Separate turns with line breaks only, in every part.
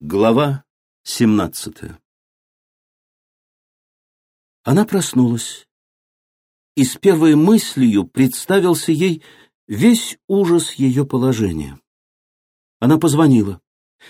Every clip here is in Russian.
Глава семнадцатая Она проснулась, и с первой мыслью представился ей весь ужас ее положения. Она позвонила.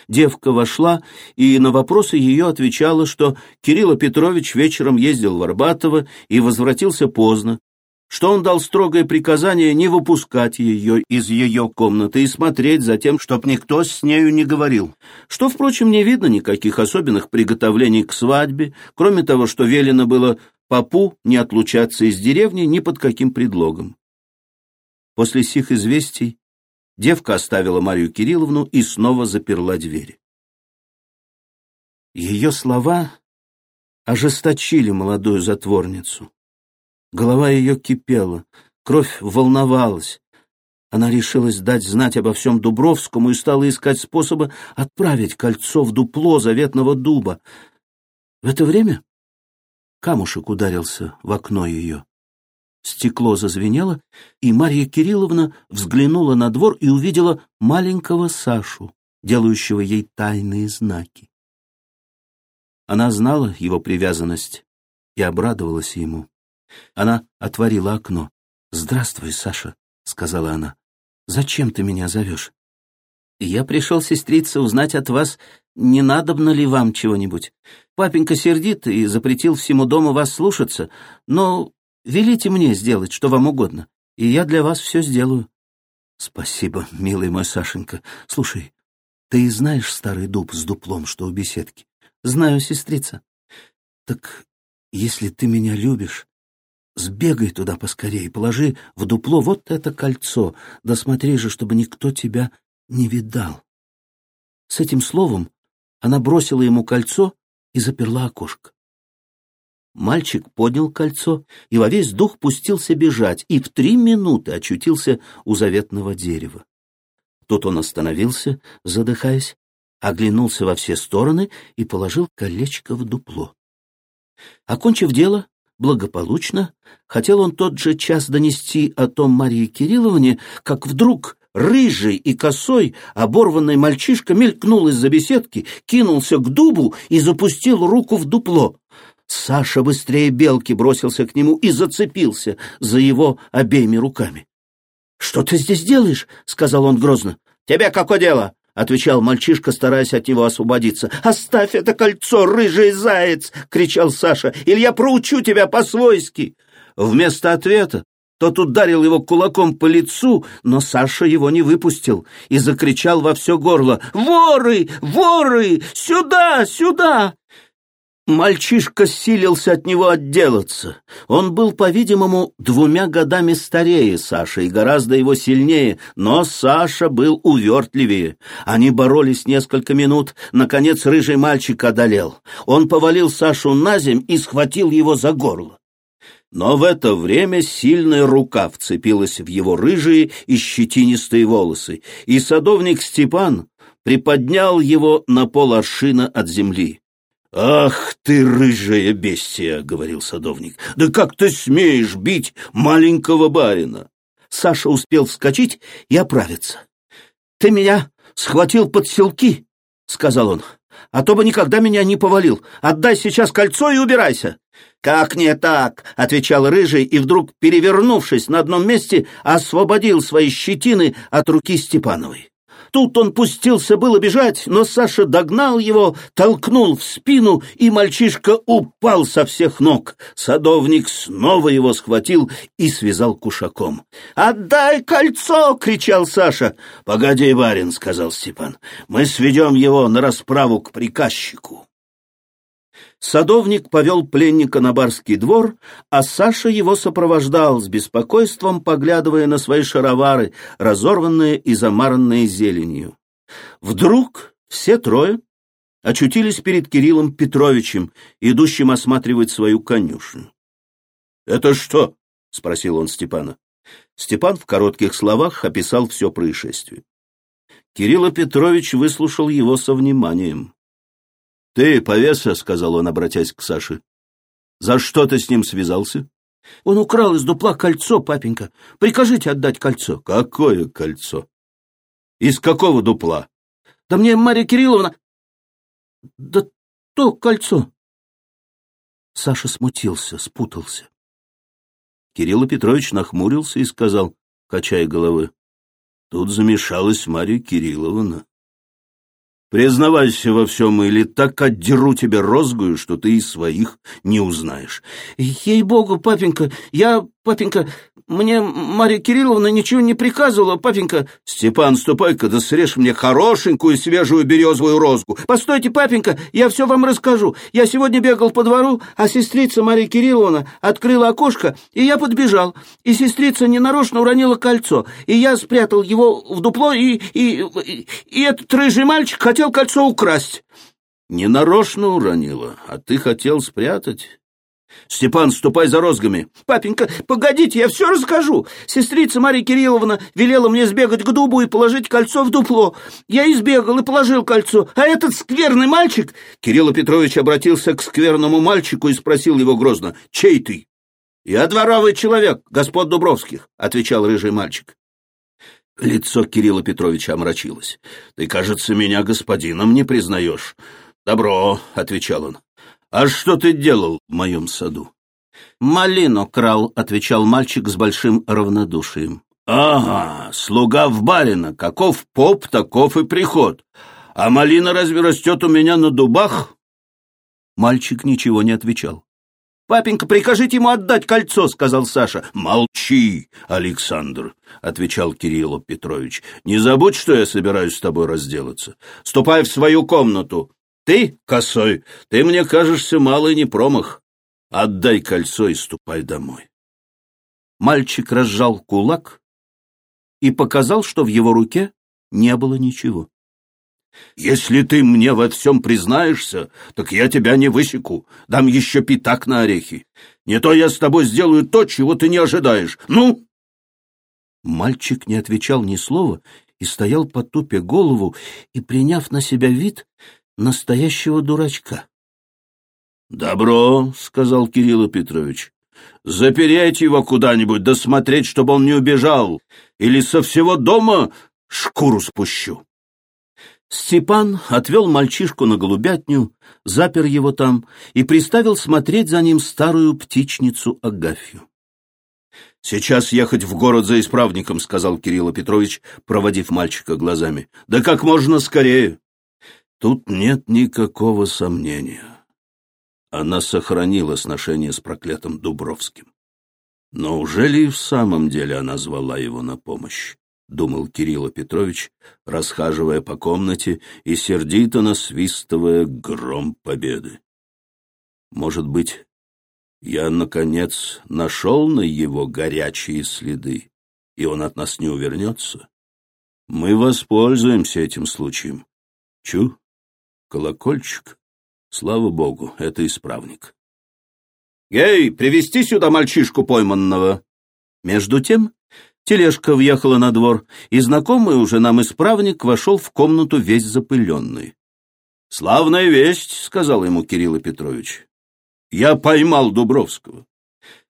Девка вошла и на вопросы ее отвечала, что Кирилл Петрович вечером ездил в Арбатово и возвратился поздно, что он дал строгое приказание не выпускать ее из ее комнаты и смотреть за тем, чтоб никто с нею не говорил, что, впрочем, не видно никаких особенных приготовлений к свадьбе, кроме того, что велено было попу не отлучаться из деревни ни под каким предлогом. После сих известий девка оставила Марию Кирилловну и снова заперла двери. Ее слова ожесточили молодую затворницу. Голова ее кипела, кровь волновалась. Она решилась дать знать обо всем Дубровскому и стала искать способа отправить кольцо в дупло заветного дуба. В это время камушек ударился в окно ее. Стекло зазвенело, и Марья Кирилловна взглянула на двор и увидела маленького Сашу, делающего ей тайные знаки. Она знала его привязанность и обрадовалась ему. Она отворила окно. «Здравствуй, Саша», — сказала она. «Зачем ты меня зовешь?» «Я пришел, сестрица, узнать от вас, не надобно ли вам чего-нибудь. Папенька сердит и запретил всему дому вас слушаться, но велите мне сделать, что вам угодно, и я для вас все сделаю». «Спасибо, милый мой Сашенька. Слушай, ты знаешь старый дуб с дуплом, что у беседки?» «Знаю, сестрица». «Так если ты меня любишь, Сбегай туда поскорее, положи в дупло вот это кольцо, да смотри же, чтобы никто тебя не видал. С этим словом она бросила ему кольцо и заперла окошко. Мальчик поднял кольцо и во весь дух пустился бежать, и в три минуты очутился у заветного дерева. Тут он остановился, задыхаясь, оглянулся во все стороны и положил колечко в дупло. Окончив дело, благополучно, хотел он тот же час донести о том Марии Кирилловне, как вдруг рыжий и косой оборванный мальчишка мелькнул из-за беседки, кинулся к дубу и запустил руку в дупло. Саша быстрее белки бросился к нему и зацепился за его обеими руками. — Что ты здесь делаешь? — сказал он грозно. — Тебе какое дело? Отвечал мальчишка, стараясь от него освободиться. «Оставь это кольцо, рыжий заяц!» — кричал Саша. «Или я проучу тебя по-свойски!» Вместо ответа тот ударил его кулаком по лицу, но Саша его не выпустил и закричал во все горло «Воры! Воры! Сюда! Сюда!» Мальчишка силился от него отделаться. Он был, по-видимому, двумя годами старее Саши и гораздо его сильнее, но Саша был увертливее. Они боролись несколько минут, наконец рыжий мальчик одолел. Он повалил Сашу на земь и схватил его за горло. Но в это время сильная рука вцепилась в его рыжие и щетинистые волосы, и садовник Степан приподнял его на пол от земли. «Ах ты, рыжая бестия!» — говорил садовник. «Да как ты смеешь бить маленького барина?» Саша успел вскочить и оправиться. «Ты меня схватил под селки!» — сказал он. «А то бы никогда меня не повалил. Отдай сейчас кольцо и убирайся!» «Как не так?» — отвечал Рыжий и вдруг, перевернувшись на одном месте, освободил свои щетины от руки Степановой. Тут он пустился было бежать, но Саша догнал его, толкнул в спину, и мальчишка упал со всех ног. Садовник снова его схватил и связал кушаком. «Отдай кольцо!» — кричал Саша. «Погоди, барин», — сказал Степан, — «мы сведем его на расправу к приказчику». Садовник повел пленника на барский двор, а Саша его сопровождал с беспокойством, поглядывая на свои шаровары, разорванные и замаранные зеленью. Вдруг все трое очутились перед Кириллом Петровичем, идущим осматривать свою конюшню. — Это что? — спросил он Степана. Степан в коротких словах описал все происшествие. Кирилл Петрович выслушал его со вниманием. «Ты, повеса», — сказал он, обратясь к Саше, — «за что ты с ним связался?» «Он украл из дупла кольцо, папенька. Прикажите отдать кольцо». «Какое кольцо? Из какого дупла?» «Да мне Марья Кирилловна...» Да то кольцо. Саша смутился, спутался. Кирилл Петрович нахмурился и сказал, качая головы, «Тут замешалась Марья Кирилловна. Признавайся во всем, или так отдеру тебе розгую, что ты из своих не узнаешь». «Ей-богу, папенька, я, папенька, мне Марья Кирилловна ничего не приказывала, папенька. Степан, ступай-ка, да срежь мне хорошенькую свежую березовую розгу. Постойте, папенька, я все вам расскажу. Я сегодня бегал по двору, а сестрица Марья Кирилловна открыла окошко, и я подбежал. И сестрица ненарочно уронила кольцо, и я спрятал его в дупло, и, и, и, и этот рыжий мальчик хотел кольцо украсть. Ненарочно уронила, а ты хотел спрятать? Степан, ступай за розгами. Папенька, погодите, я все расскажу. Сестрица Марья Кирилловна велела мне сбегать к дубу и положить кольцо в дупло. Я избегал и положил кольцо. А этот скверный мальчик... Кирилл Петрович обратился к скверному мальчику и спросил его грозно. Чей ты? Я дворовый человек, господ Дубровских, отвечал рыжий мальчик. Лицо Кирилла Петровича омрачилось. Ты, кажется, меня господином не признаешь. Добро, отвечал он. «А что ты делал в моем саду?» «Малину крал», — отвечал мальчик с большим равнодушием. «Ага, слуга в барина, каков поп, таков и приход. А малина разве растет у меня на дубах?» Мальчик ничего не отвечал. «Папенька, прикажите ему отдать кольцо», — сказал Саша. «Молчи, Александр», — отвечал Кирилл Петрович. «Не забудь, что я собираюсь с тобой разделаться. Ступай в свою комнату. Ты, косой, ты мне кажешься малый не промах. Отдай кольцо и ступай домой. Мальчик разжал кулак и показал, что в его руке не было ничего. «Если ты мне во всем признаешься, так я тебя не высеку, дам еще пятак на орехи. Не то я с тобой сделаю то, чего ты не ожидаешь. Ну?» Мальчик не отвечал ни слова и стоял, потупя голову и приняв на себя вид, настоящего дурачка. «Добро», — сказал Кирилл Петрович. «Запереть его куда-нибудь, да смотреть, чтобы он не убежал, или со всего дома шкуру спущу». Степан отвел мальчишку на голубятню, запер его там и приставил смотреть за ним старую птичницу Агафью. «Сейчас ехать в город за исправником», — сказал Кирилл Петрович, проводив мальчика глазами. «Да как можно скорее». Тут нет никакого сомнения. Она сохранила сношение с проклятым Дубровским. Но уже и в самом деле она звала его на помощь? Думал Кирилл Петрович, расхаживая по комнате и сердито насвистывая гром победы. Может быть, я, наконец, нашел на его горячие следы, и он от нас не увернется? Мы воспользуемся этим случаем. Чу, Колокольчик? Слава богу, это исправник. «Эй, привести сюда мальчишку пойманного!» Между тем тележка въехала на двор, и знакомый уже нам исправник вошел в комнату весь запыленный. «Славная весть», — сказал ему Кирилл Петрович. «Я поймал Дубровского».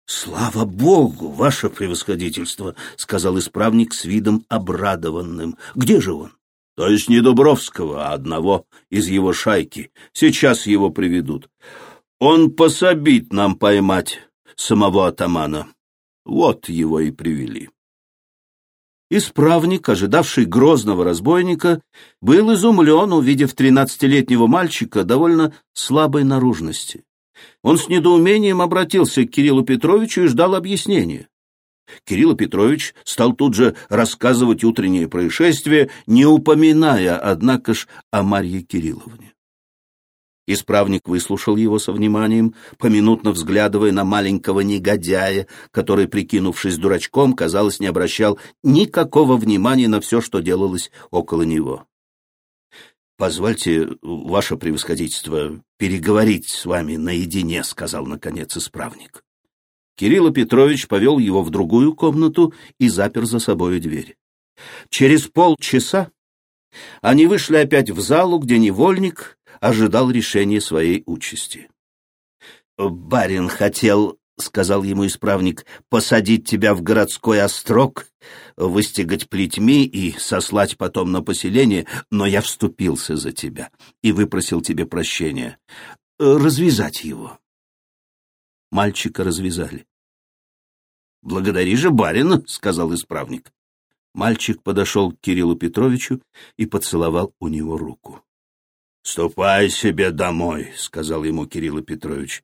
«Слава Богу, ваше превосходительство», — сказал исправник с видом обрадованным. «Где же он?» То есть не Дубровского, а одного из его шайки. Сейчас его приведут. Он пособит нам поймать самого атамана. Вот его и привели. Исправник, ожидавший грозного разбойника, был изумлен, увидев тринадцатилетнего мальчика довольно слабой наружности. Он с недоумением обратился к Кириллу Петровичу и ждал объяснения. Кирилл Петрович стал тут же рассказывать утреннее происшествие, не упоминая, однако ж, о Марье Кирилловне. Исправник выслушал его со вниманием, поминутно взглядывая на маленького негодяя, который, прикинувшись дурачком, казалось, не обращал никакого внимания на все, что делалось около него. «Позвольте, ваше превосходительство, переговорить с вами наедине», — сказал, наконец, исправник. Кирилл Петрович повел его в другую комнату и запер за собою дверь. Через полчаса они вышли опять в залу, где невольник ожидал решения своей участи. «Барин хотел — сказал ему исправник, — посадить тебя в городской острог, выстегать плетьми и сослать потом на поселение, но я вступился за тебя и выпросил тебе прощения. Развязать его. Мальчика развязали. — Благодари же барина, — сказал исправник. Мальчик подошел к Кириллу Петровичу и поцеловал у него руку. «Ступай себе домой», — сказал ему Кирилл Петрович.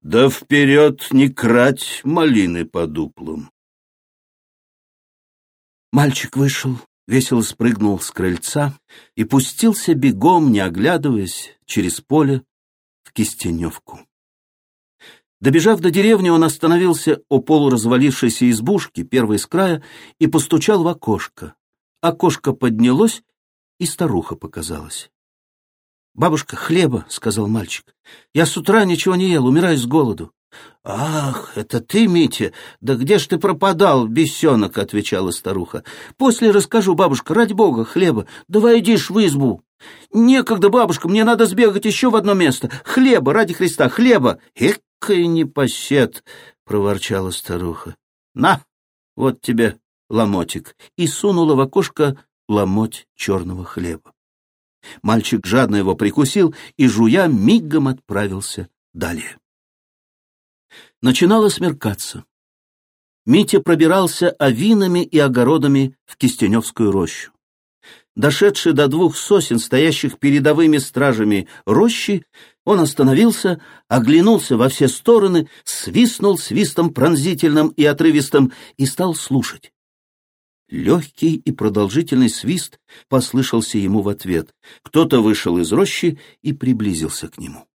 «Да вперед не крать малины по дуплам». Мальчик вышел, весело спрыгнул с крыльца и пустился бегом, не оглядываясь, через поле в Кистеневку. Добежав до деревни, он остановился у полуразвалившейся избушки, первой с края, и постучал в окошко. Окошко поднялось, и старуха показалась. «Бабушка, хлеба», — сказал мальчик. «Я с утра ничего не ел, умираю с голоду». «Ах, это ты, Митя? Да где ж ты пропадал, бесенок?» — отвечала старуха. «После расскажу, бабушка, ради бога, хлеба. Давай идишь в избу». «Некогда, бабушка, мне надо сбегать еще в одно место. Хлеба, ради Христа, хлеба!» «Экой непосед!» — проворчала старуха. «На, вот тебе ломотик!» И сунула в окошко ломоть черного хлеба. Мальчик жадно его прикусил и, жуя, мигом отправился далее. Начинало смеркаться. Митя пробирался овинами и огородами в Кистеневскую рощу. Дошедший до двух сосен, стоящих передовыми стражами рощи, он остановился, оглянулся во все стороны, свистнул свистом пронзительным и отрывистым и стал слушать. Легкий и продолжительный свист послышался ему в ответ. Кто-то вышел из рощи и приблизился к нему.